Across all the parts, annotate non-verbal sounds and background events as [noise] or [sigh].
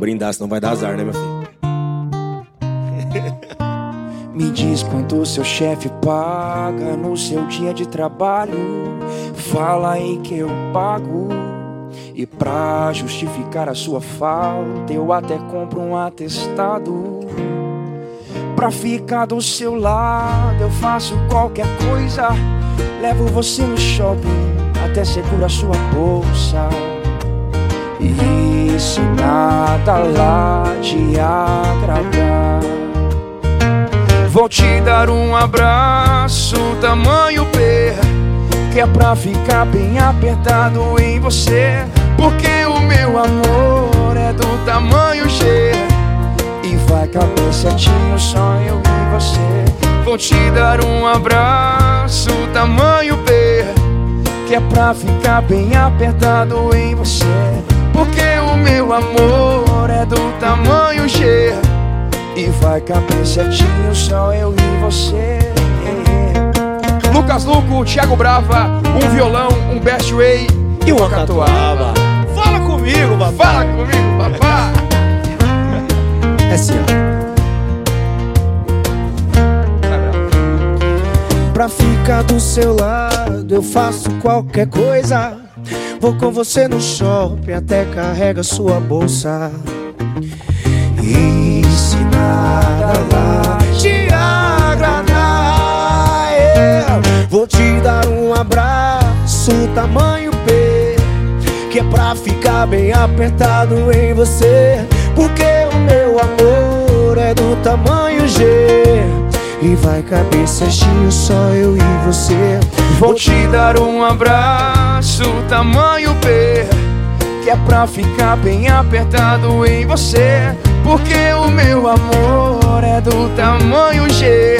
brindar, senão vai dar azar, né, meu filho? [laughs] Me diz quanto seu chefe paga no seu dia de trabalho. Fala aí que eu pago. E pra justificar a sua falta, eu até compro um atestado. Pra ficar do seu lado, eu faço qualquer coisa. Levo você no shopping, até seguro a sua bolsa. E se nada lá te agradar, vou te dar um abraço, tamanho P, que é pra ficar bem apertado em você. Porque o meu amor é do tamanho G e vai caber certinho só eu e você. Vou te dar um abraço, tamanho B, que é pra ficar bem apertado em você. Porque o meu amor vai caber certinho só eu e você. Lucas Luco, Thiago Brava, um violão, um best way E uma catuaba. Fala comigo, papai. Fala comigo, papai. É assim, ó. Pra ficar do seu lado, eu faço qualquer coisa. Vou com você no shopping, até carrega sua bolsa. E abraço, tamanho P, que é pra ficar bem apertado em você. Porque o meu amor é do tamanho G. E vai caber certinho só eu e você Vou te dar um abraço tamanho P Que é pra ficar bem apertado em você Porque o meu amor é do tamanho G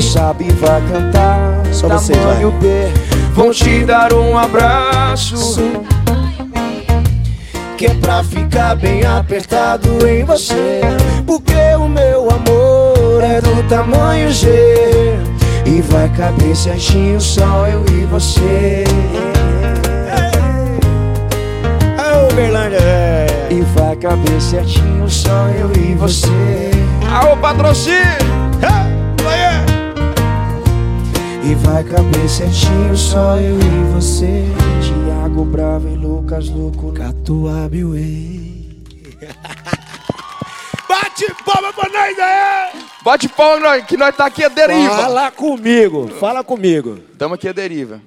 Quem sabe vai cantar Só você, tamanho B Vou te dar um abraço que é pra ficar bem apertado em você. Porque o meu amor é do tamanho G e vai caber certinho só eu e você. É. E vai caber certinho só eu e você. Aô, patrocínio. Vai caber certinho só eu e você. Tiago Bravo e Lucas Louco. Catuaba [laughs] Way. Bate palma pra nós aí. Bate palma que nós tá aqui a deriva. Fala comigo, fala comigo. Tamo aqui a deriva.